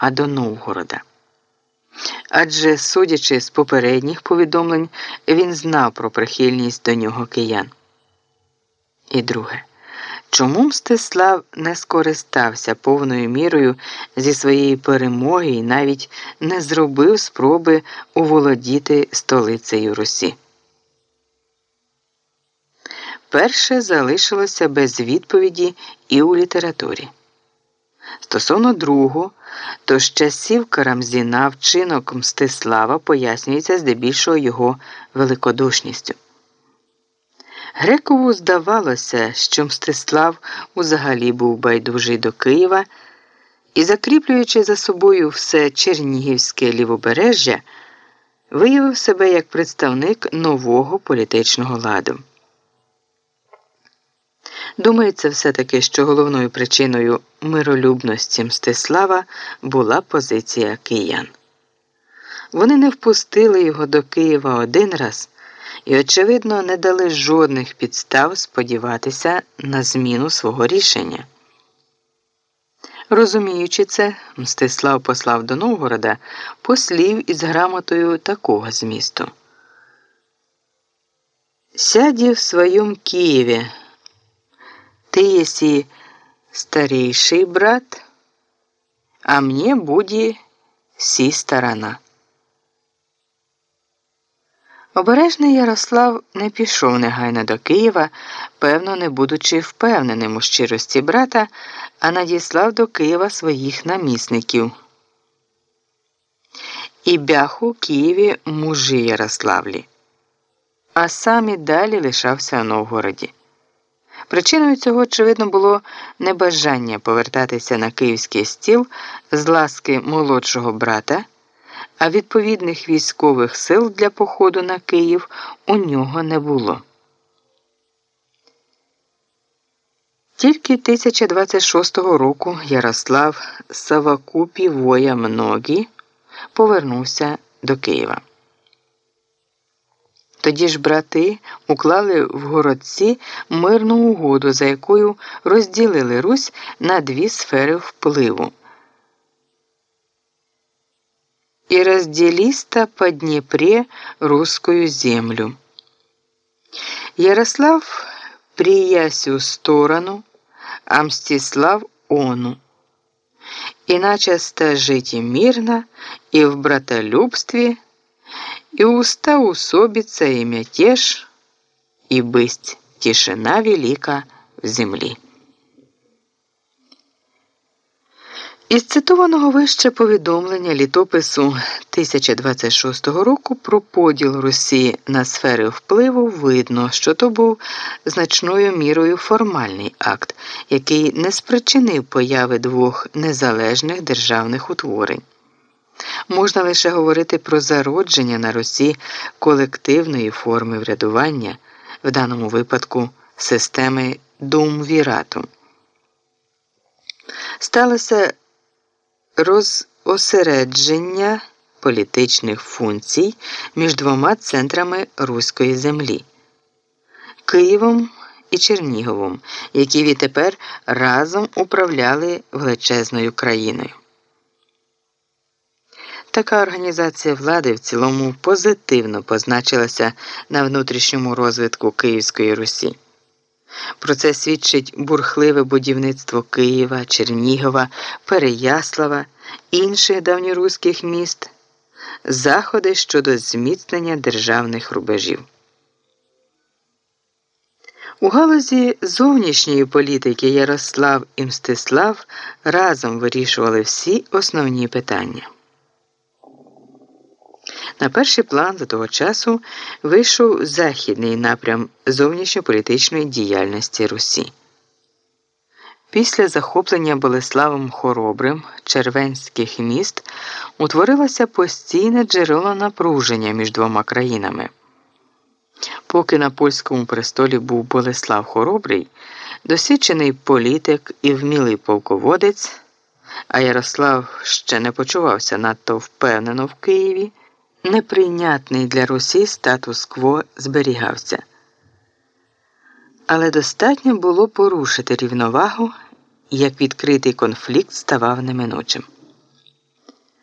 а до Новгорода. Адже, судячи з попередніх повідомлень, він знав про прихильність до нього киян. І друге. Чому Мстислав не скористався повною мірою зі своєї перемоги і навіть не зробив спроби уволодіти столицею Русі? Перше залишилося без відповіді і у літературі. Стосовно другого, то з часів Карамзіна вчинок Мстислава пояснюється здебільшого його великодушністю. Грекову здавалося, що Мстислав узагалі був байдужий до Києва і, закріплюючи за собою все Чернігівське лівобережжя, виявив себе як представник нового політичного ладу. Думається, все-таки, що головною причиною миролюбності Мстислава була позиція киян. Вони не впустили його до Києва один раз і, очевидно, не дали жодних підстав сподіватися на зміну свого рішення. Розуміючи це, Мстислав послав до Новгорода послів із грамотою такого змісту. Сяді в своєму Києві. Ты еси старейший брат, а мне буде сі сторона. Обережний Ярослав не пішов негайно до Києва, певно, не будучи впевненим у щирості брата, а надіслав до Києва своїх намісників. І бяху Києві мужі Ярославлі, а сам і далі лишався у Новгороді. Причиною цього, очевидно, було небажання повертатися на київський стіл з ласки молодшого брата, а відповідних військових сил для походу на Київ у нього не було. Тільки 1026 року Ярослав Савакупі воя Многі повернувся до Києва. Тоді ж брати уклали в городці мирну угоду, за якою розділили Русь на дві сфери впливу. І розділіста по Дніпрі русскую землю. Ярослав приясю сторону, а Мстислав ону. Иначе жить мирно и в братолюбстве – и уста усобица и мятеж, и бысть тишина велика в землі. Із цитованого вище повідомлення літопису 1026 року про поділ Русі на сфери впливу видно, що то був значною мірою формальний акт, який не спричинив появи двох незалежних державних утворень. Можна лише говорити про зародження на Русі колективної форми врядування, в даному випадку системи думвірату. Сталося розосередження політичних функцій між двома центрами руської землі Києвом і Черніговом, які відтепер разом управляли величезною країною. Така організація влади в цілому позитивно позначилася на внутрішньому розвитку Київської Русі. Про це свідчить бурхливе будівництво Києва, Чернігова, Переяслава, інших давньоруських міст, заходи щодо зміцнення державних рубежів. У галузі зовнішньої політики Ярослав і Мстислав разом вирішували всі основні питання. На перший план за того часу вийшов західний напрям зовнішньополітичної діяльності Русі. Після захоплення Болеславом Хоробрим червенських міст утворилося постійне джерело напруження між двома країнами. Поки на польському престолі був Болеслав Хоробрий, досвідчений політик і вмілий полководець, а Ярослав ще не почувався надто впевнено в Києві неприйнятний для Русі статус-кво зберігався. Але достатньо було порушити рівновагу, як відкритий конфлікт ставав неминучим.